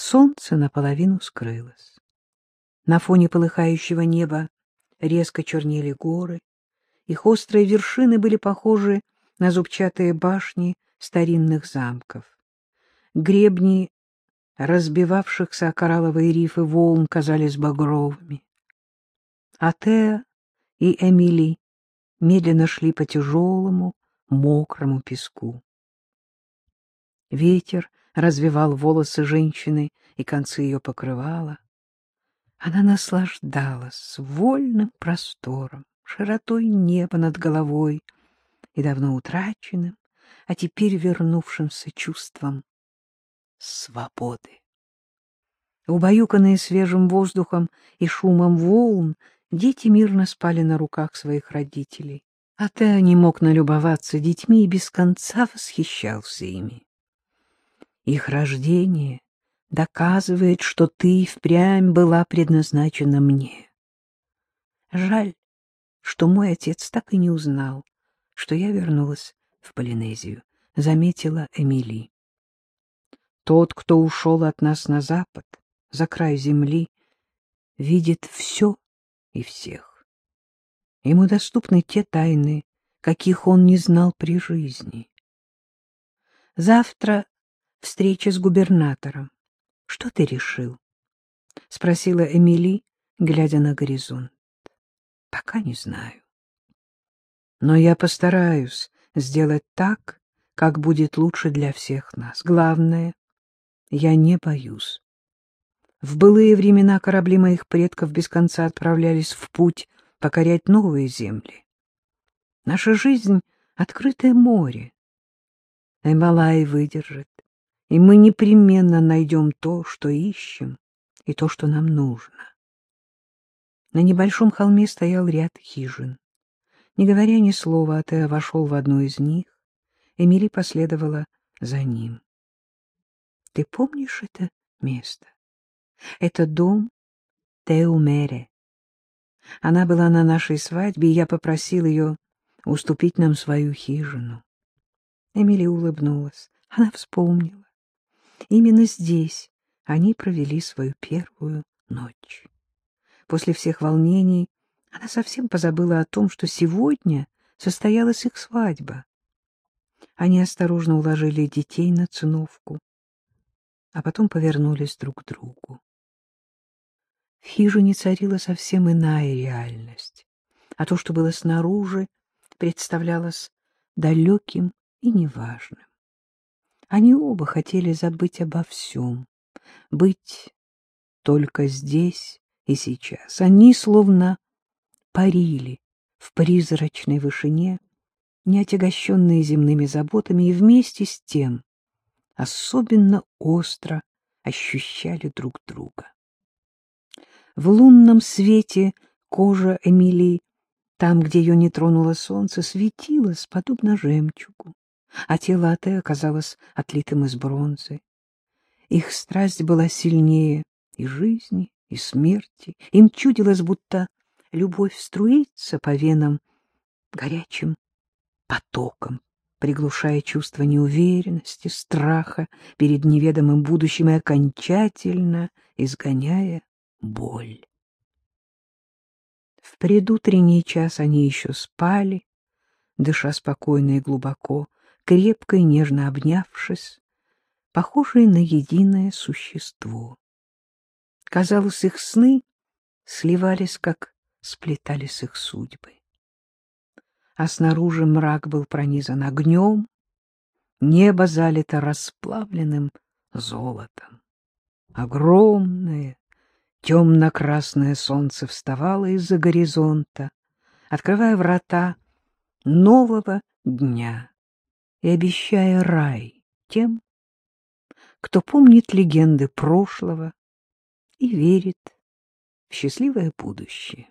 Солнце наполовину скрылось. На фоне полыхающего неба резко чернели горы, их острые вершины были похожи на зубчатые башни старинных замков. Гребни разбивавшихся о коралловые рифы волн казались багровыми. Атеа и Эмили медленно шли по тяжелому, мокрому песку. Ветер развивал волосы женщины и концы ее покрывала. Она наслаждалась вольным простором, широтой неба над головой и давно утраченным, а теперь вернувшимся чувством свободы. Убаюканные свежим воздухом и шумом волн, дети мирно спали на руках своих родителей. А ты не мог налюбоваться детьми и без конца восхищался ими. Их рождение доказывает, что ты впрямь была предназначена мне. Жаль, что мой отец так и не узнал, что я вернулась в Полинезию, заметила Эмили. Тот, кто ушел от нас на запад, за край земли, видит все и всех. Ему доступны те тайны, каких он не знал при жизни. Завтра встреча с губернатором. Что ты решил? — спросила Эмили, глядя на горизонт. — Пока не знаю. Но я постараюсь сделать так, как будет лучше для всех нас. Главное, я не боюсь. В былые времена корабли моих предков без конца отправлялись в путь покорять новые земли. Наша жизнь — открытое море. Эмалай выдержит, и мы непременно найдем то, что ищем, и то, что нам нужно. На небольшом холме стоял ряд хижин. Не говоря ни слова, Атеа вошел в одну из них. Эмили последовала за ним. — Ты помнишь это место? Это дом Теумере. Она была на нашей свадьбе, и я попросил ее уступить нам свою хижину. Эмили улыбнулась. Она вспомнила. Именно здесь они провели свою первую ночь. После всех волнений она совсем позабыла о том, что сегодня состоялась их свадьба. Они осторожно уложили детей на циновку, а потом повернулись друг к другу. В хижине царила совсем иная реальность, а то, что было снаружи, представлялось далеким и неважным. Они оба хотели забыть обо всем, быть только здесь и сейчас. Они словно парили в призрачной вышине, не отягощенные земными заботами, и вместе с тем особенно остро ощущали друг друга. В лунном свете кожа Эмилии, там, где ее не тронуло солнце, светилась, подобно жемчугу а тело Ате оказалось отлитым из бронзы. Их страсть была сильнее и жизни, и смерти. Им чудилось, будто любовь струится по венам горячим потоком, приглушая чувство неуверенности, страха перед неведомым будущим и окончательно изгоняя боль. В предутренний час они еще спали, дыша спокойно и глубоко, крепко и нежно обнявшись, похожие на единое существо. Казалось, их сны сливались, как сплетались их судьбы. А снаружи мрак был пронизан огнем, небо залито расплавленным золотом. Огромное темно-красное солнце вставало из-за горизонта, открывая врата нового дня и обещая рай тем, кто помнит легенды прошлого и верит в счастливое будущее.